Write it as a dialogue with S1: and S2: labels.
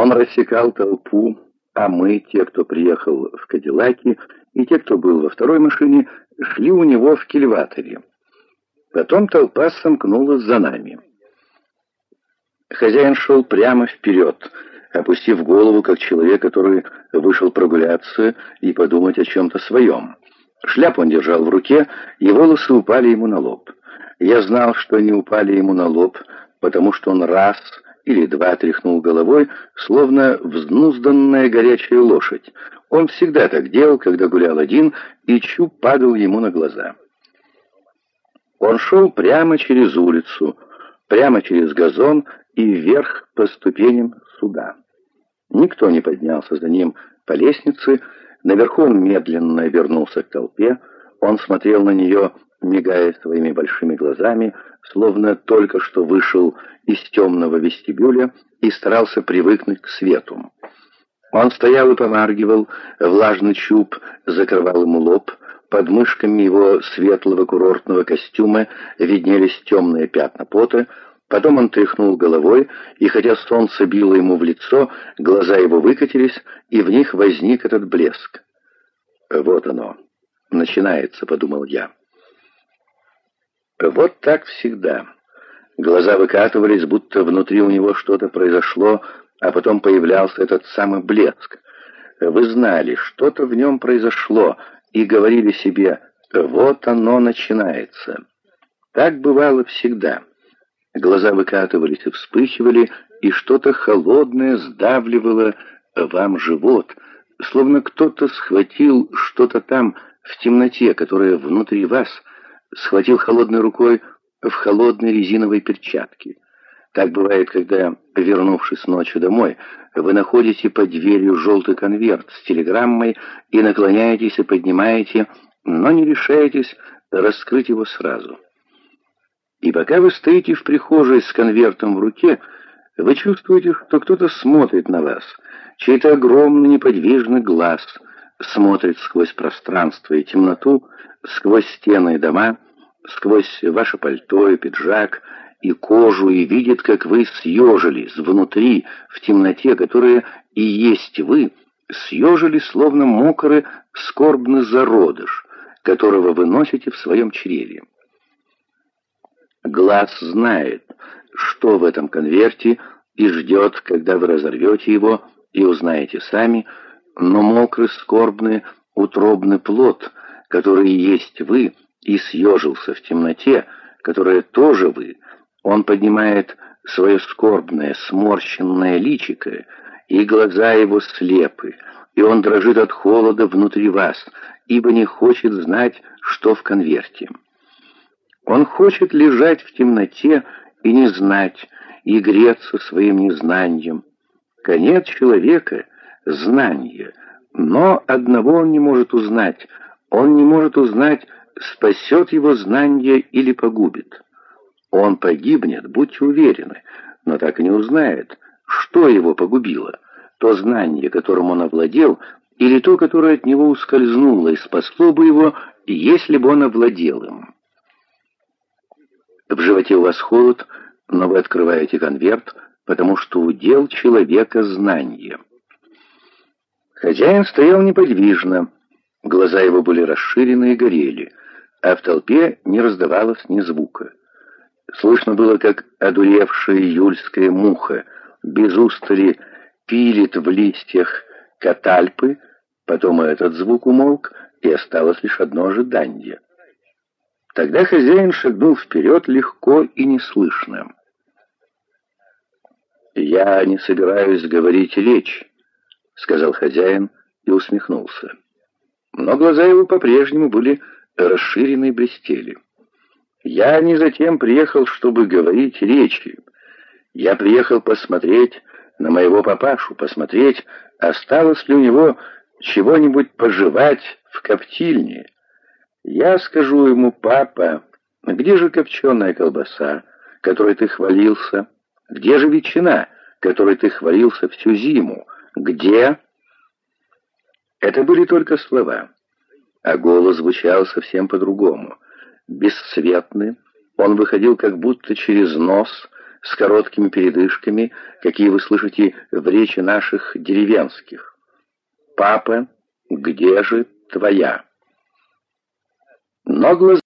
S1: Он рассекал толпу, а мы, те, кто приехал в Кадиллаке, и те, кто был во второй машине, шли у него в кильваторе. Потом толпа сомкнулась за нами. Хозяин шел прямо вперед, опустив голову, как человек, который вышел прогуляться и подумать о чем-то своем. Шляпу он держал в руке, и волосы упали ему на лоб. Я знал, что они упали ему на лоб, потому что он раз или два тряхнул головой, словно взнузданная горячая лошадь. Он всегда так делал, когда гулял один, и чуб падал ему на глаза. Он шел прямо через улицу, прямо через газон и вверх по ступеням суда. Никто не поднялся за ним по лестнице, наверху он медленно вернулся к толпе, он смотрел на нее, мигая своими большими глазами, словно только что вышел из темного вестибюля и старался привыкнуть к свету. Он стоял и помаргивал, влажный чуб закрывал ему лоб, под мышками его светлого курортного костюма виднелись темные пятна пота, потом он тряхнул головой, и хотя солнце било ему в лицо, глаза его выкатились, и в них возник этот блеск. «Вот оно, начинается», — подумал я. Вот так всегда. Глаза выкатывались, будто внутри у него что-то произошло, а потом появлялся этот самый блеск. Вы знали, что-то в нем произошло, и говорили себе «вот оно начинается». Так бывало всегда. Глаза выкатывались и вспыхивали, и что-то холодное сдавливало вам живот, словно кто-то схватил что-то там в темноте, которое внутри вас, схватил холодной рукой в холодной резиновой перчатке. Так бывает, когда, вернувшись ночью домой, вы находите под дверью желтый конверт с телеграммой и наклоняетесь и поднимаете, но не решаетесь раскрыть его сразу. И пока вы стоите в прихожей с конвертом в руке, вы чувствуете, что кто-то смотрит на вас, чей-то огромный неподвижный глаз смотрит сквозь пространство и темноту, сквозь стены и дома, сквозь ваше пальто и пиджак, и кожу, и видит, как вы съежились внутри, в темноте, которая и есть вы, съежились, словно мокрый скорбный зародыш, которого вы носите в своем чреве. Глаз знает, что в этом конверте, и ждет, когда вы разорвете его и узнаете сами, но мокрый, скорбный, утробный плод, который есть вы, и съежился в темноте, которая тоже вы, он поднимает свое скорбное, сморщенное личико, и глаза его слепы, и он дрожит от холода внутри вас, ибо не хочет знать, что в конверте. Он хочет лежать в темноте и не знать, и греться своим незнанием. Конец человека — знание, но одного он не может узнать. Он не может узнать, спасет его знание или погубит. Он погибнет, будьте уверены, но так и не узнает, что его погубило, то знание, которым он овладел, или то, которое от него ускользнуло и спасло бы его, если бы он овладел им. В животе у вас холод, но вы открываете конверт, потому что удел человека знание. Хозяин стоял неподвижно, глаза его были расширены и горели, а в толпе не раздавалось ни звука. Слышно было, как одуревшая июльская муха без устали пилит в листьях катальпы, потом этот звук умолк, и осталось лишь одно ожидание. Тогда хозяин шагнул вперед легко и неслышно. «Я не собираюсь говорить речь», — сказал хозяин и усмехнулся. Но глаза его по-прежнему были расширены и блестели. Я не затем приехал, чтобы говорить речи. Я приехал посмотреть на моего папашу, посмотреть, осталось ли у него чего-нибудь пожевать в коптильне. Я скажу ему, папа, где же копченая колбаса, которой ты хвалился? Где же ветчина, которой ты хвалился всю зиму? Где? Это были только слова, а голос звучал совсем по-другому — бесцветный, он выходил как будто через нос, с короткими передышками, какие вы слышите в речи наших деревенских. «Папа, где же твоя?» Но глаза